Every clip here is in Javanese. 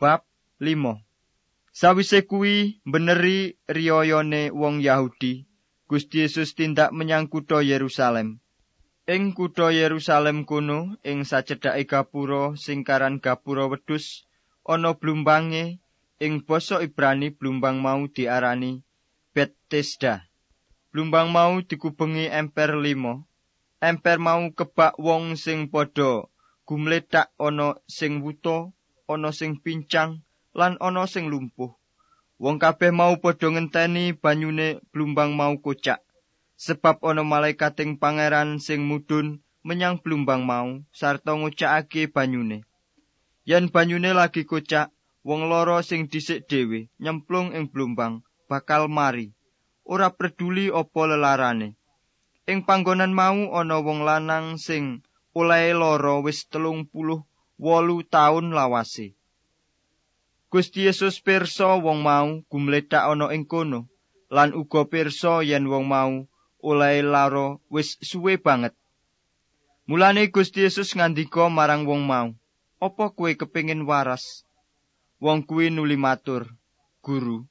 Bab 5 Sawise kuwi beneri riyayane wong Yahudi, Gusti Yesus tindak menyang kutha Yerusalem. Ing kutha Yerusalem kuno, ing sacedhake gapura sing karan gapura wedhus, ana blumbange ing basa Ibrani blumbang mau diarani Bethesda. Blumbang mau dikubengi emper limo. Emper mau kebak wong sing padha gumletak ana sing wuta ana sing pincang lan ana sing lumpuh. Wong kabeh mau padha ngenteni banyune blumbang mau kocak. Sebab ana malaikating pangeran sing mudhun menyang blumbang mau sarta ngucakake banyune. Yen banyune lagi kocak, wong loro sing dhisik dhewe nyemplung ing blumbang bakal mari. Ora peduli apa lelarane. Ing panggonan mau ana wong lanang sing olehe loro wis telung puluh wolu taun lawase. Gusti Yesus pirsa wong mau gumledak ana ing kono lan uga pirsa yen wong mau olehe laro wis suwe banget. Mulane Gusti Yesus ngandika marang wong mau, "Apa kowe kepingin waras?" Wong kuwi nuli matur, "Guru,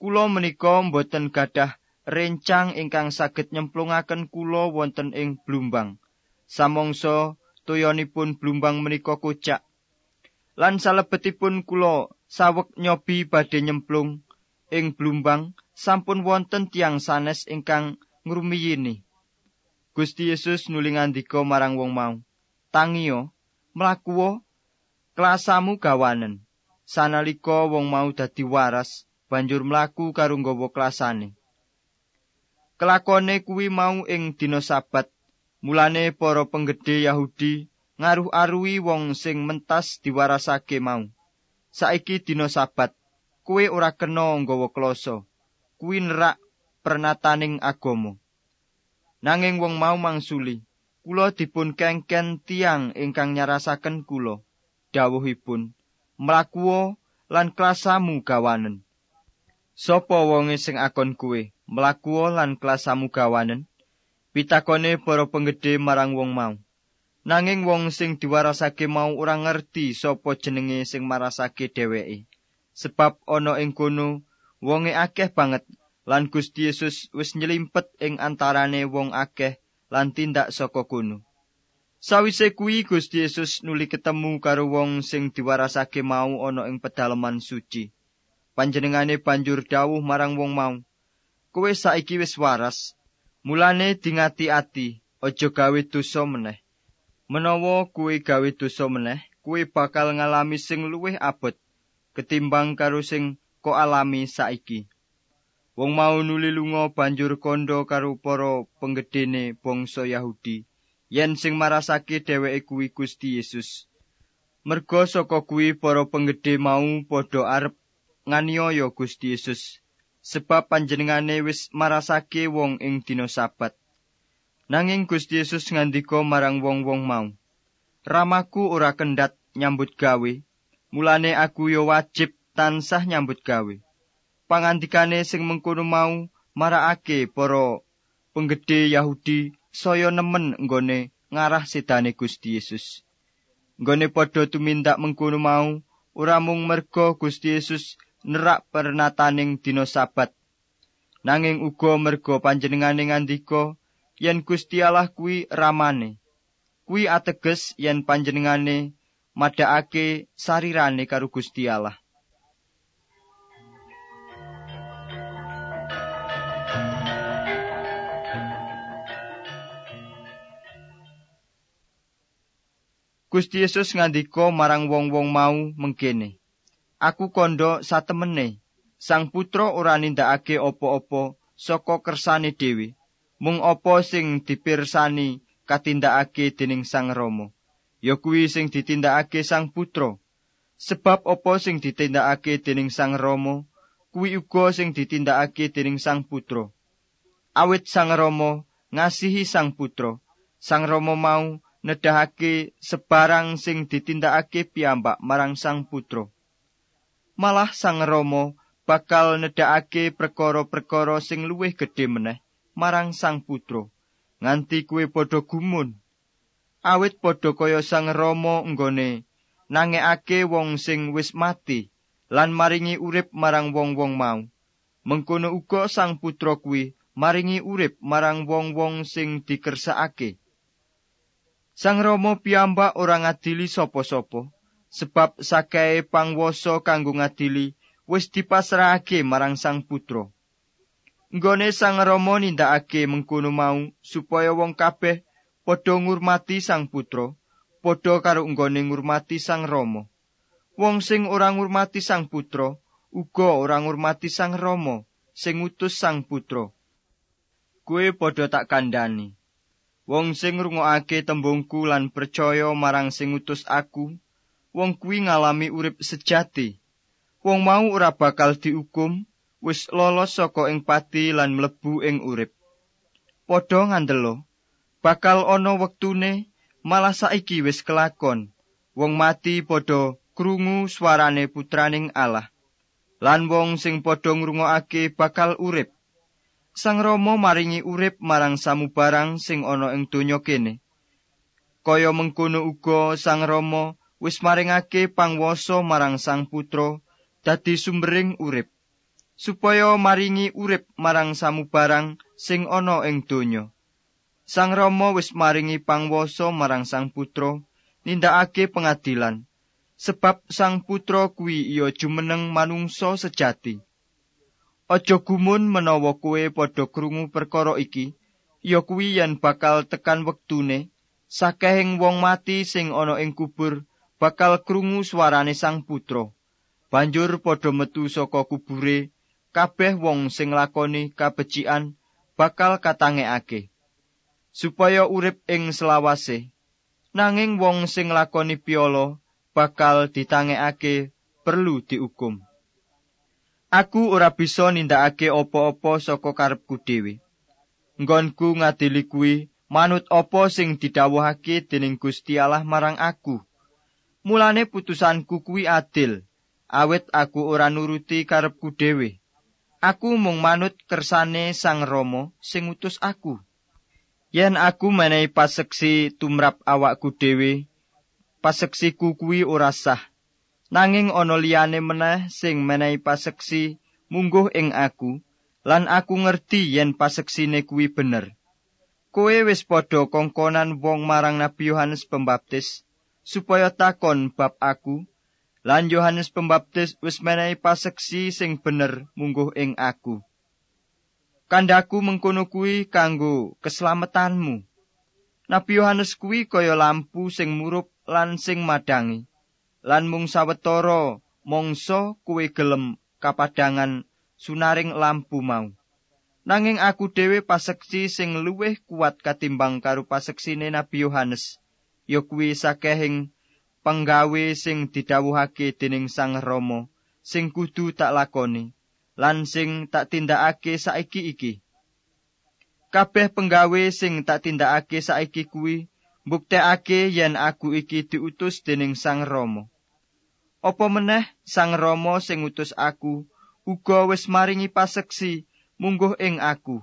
kula menika mboten gadah rencang ingkang saged nyemplungaken kula wonten ing blumbang." samongso toyonipun blumbang menika kocak. Lan salebetipun kula sawek nyobi badhe nyemplung ing blumbang sampun wonten tiang sanes ingkang ngrumiyini. Gusti Yesus nuli ngandika marang wong mau tangiyo mlakuwo klasamu gawanen. Sanalika wong mau dadi waras banjur mlaku karo nggawa klasane. Kelakone kuwi mau ing dina sabat Mulane para penggede Yahudi ngaruh-aruhi wong sing mentas diwarasake mau. Saiki dina sabat, kuwi ora kena nggawa kloso. Kuwi nerak pernataning agama. Nanging wong mau mangsuli, kula dipun kengken tiang ingkang nyarasaken kula. Dawuhipun, mlakuo lan klasamu gawanen. Sopo wonge sing akon kuwe, mlakuo lan klasamu gawanen? Pitakone para penggede marang wong mau. Nanging wong sing diwarasake mau ora ngerti sapa jenenge sing marasake dheweke. Sebab ana ing kono wonge akeh banget lan Gusti Yesus wis nyelimpet ing antarane wong akeh lan tindak saka kono. Sawise kuwi Gusti Yesus nuli ketemu karo wong sing diwarasake mau ana ing pedalaman suci. Panjenengane banjur dawuh marang wong mau, "Kowe saiki wis waras." Mulane dingati-ati, aja gawe dosa meneh. Menawa kuwi gawe dosa meneh, kuwi bakal ngalami sing luwih abot ketimbang karo sing kok alami saiki. Wong mau nuli lunga banjur kondo karo para penggedene bangsa Yahudi, yen sing marasake dheweke kuwi Gusti Yesus. Merga saka kuwi para penggede mau padha arep nganiaya Gusti Yesus. Sebab panjenengane wis marasake wong ing dina sabat. Nanging Gusti Yesus ngandika marang wong-wong mau, "Ramaku ora kendhat nyambut gawe, mulane aku yo wajib tansah nyambut gawe." Pangandikane sing mengkono mau marakake para penggede Yahudi saya nemen nggone ngarah sedane Gusti Yesus. Nggone padha tumindak mengkono mau ora mung merga Gusti Yesus nerak pernataning dina sabat. Nanging uga merga panjenengane ngandika yen Gusti Allah kuwi ramane kuwi ateges yen panjenengane madhakake sarirane karo Gusti Allah. Gusti Yesus ngandika marang wong-wong mau mengkene aku kondo satemene. Sang putra ora nindakake apa-apa saka kersane dhewe. Mung apa sing dipirsani katindakake dening sang rama? Ya kuwi sing ditindakake sang putra. Sebab apa sing ditindakake dening sang rama? Kuwi uga sing ditindakake dening sang putra. Awit sang rama ngasihi sang putra. Sang rama mau nedahake sebarang sing ditindakake piyambak marang sang putra malah sang Rama bakal nedhakake perkara-perkara sing luwih gedhe meneh marang sang putra nganti kuwe padha gumun awit padha kaya sang Rama nggone nangekake wong sing wis mati lan maringi urip marang wong-wong mau. Mengkono uga sang putra kuwi maringi urip marang wong-wong sing dikersakake. Sang Rama piyambak ora ngadili sapa-sapa, sebab sakae pangwasa kanggo ngadili wis dipasrahake marang sang putra. Nggone sang Rama nindakake mengkono mau supaya wong kabeh padha ngurmati sang putra, padha karo nggone ngurmati sang Rama. Wong sing ora ngurmati sang putra uga ora ngurmati sang Rama sing utus sang putra. Kuwe padha tak kandhani. Wong sing ngrungokake tembungku lan percaya marang sing utus aku, wong kuwi ngalami urip sejati. Wong mau ora bakal diukum, wis lolos saka ing pati lan mlebu ing urip. Padha ngandelo, bakal ana wektune malah saiki wis kelakon. Wong mati padha krungu swarane putraning Allah. Lan wong sing padha ngrungokake bakal urip. Sang Rama maringi urip marang samubarang sing ana ing donya kene. Kaya mengkono uga Sang Rama wis maringake pangwasa marang Sang Putra dadi sumbering urip. Supaya maringi urip marang samubarang sing ana ing donya. Sang Rama wis maringi pangwasa marang Sang Putra nindakake pengadilan. sebab sang putra kuwi iya jumeneng manungsa sejati. Aja gumun menawa kowe padha krungu perkara iki, ya kuwi yen bakal tekan wektune, sakehing wong mati sing ana ing kubur bakal krungu swarane sang putra. Banjur padha metu saka kubure, kabeh wong sing lakoni kabecikan bakal katangekake. Supaya urip ing selawase, nanging wong sing lakoni piolo bakal ditangekake perlu diukum. Aku ora bisa nindakake apa-apa saka karepku dhewe. Nggonku ngadili kuwi manut apa sing didhawuhake dening Gusti Allah marang aku. Mulane putusanku kuwi adil, awit aku ora nuruti karepku dhewe. Aku mung manut kersane Sang Rama sing utus aku. Yen aku menehi paseksi tumrap awakku dhewe, paseksiku kuwi ora sah. Nanging ana liyane meneh sing menehi paseksi mungguh ing aku, lan aku ngerti yen paseksine kuwi bener. Kowe wis padha kongkonan wong marang Nabi Yohanes Pembaptis supaya takon bab aku, lan Yohanes Pembaptis wis menehi paseksi sing bener mungguh ing aku. Kandaku mengkono kuwi kanggo keselamatanmu. Nabi Yohanes kuwi kaya lampu sing murup lan sing madangi lan mung sawetara mangsa kuwi gelem kapadangan sunaring lampu mau nanging aku dhewe paseksi sing luwih kuat katimbang karo paseksine Nabi Yohanes ya kuwi sakehing penggawe sing didhawuhake dening Sang Rama sing kudu tak lakoni lan sing tak tindakake saiki iki kabeh penggawe sing tak tindakake saiki kuwi mbuktekake yen aku iki diutus dening Sang Rama. Apa meneh Sang Rama sing utus aku uga wis maringi paseksi mungguh ing aku.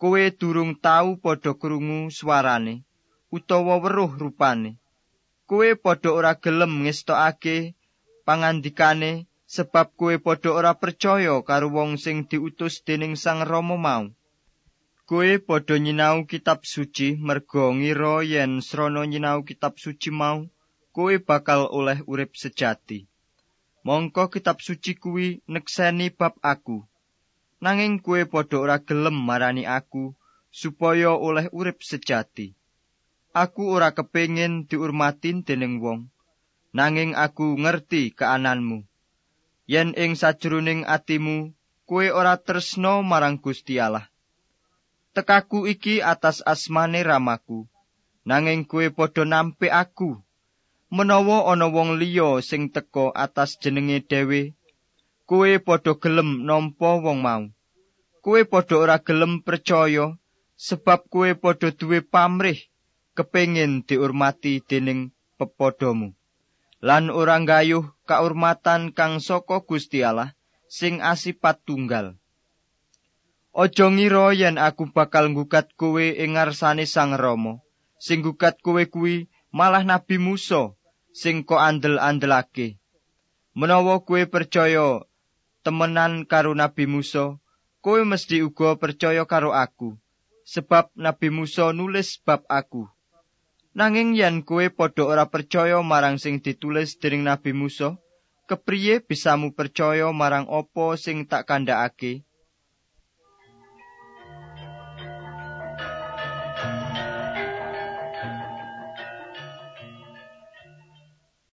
Kowe durung tau padha krungu swarane utawa weruh rupane. Kowe padha ora gelem ngestokake pangandikane sebab kowe padha ora percaya karo wong sing diutus dening Sang Rama mau. Kowe padha nyinau kitab suci merga ngira yen srana nyinau kitab suci mau kowe bakal oleh urip sejati. Mongko kitab suci kuwi nekseni bab aku. Nanging kowe padha ora gelem marani aku supaya oleh urip sejati. Aku ora kepengin diurmatin dening wong. Nanging aku ngerti keananmu. Yen ing sajroning atimu kowe ora tresno marang Gusti Allah. tekaku iki atas asmane ramaku nanging kue padha nampi aku menawa ana wong liya sing teka atas jenenge dhewe kue padha gelem nampa wong mau kue padha ora gelem percaya sebab kue padha duwe pamrih kepengin diurmati dening pepodomu lan ora gayuh kaurmatan kang saka Gusti Allah sing asipat tunggal Aja ngira yen aku bakal nggugat kowe ing ngarsane Sang Rama. Sing nggugat kowe kuwi malah Nabi Musa sing kok andel-andelake. Menawa kowe percaya temenan karo Nabi Musa, kowe mesti uga percaya karo aku, sebab Nabi Musa nulis bab aku. Nanging yen kowe padha ora percaya marang sing ditulis dening Nabi Musa, kepriye bisamu percaya marang apa sing tak kandhakake?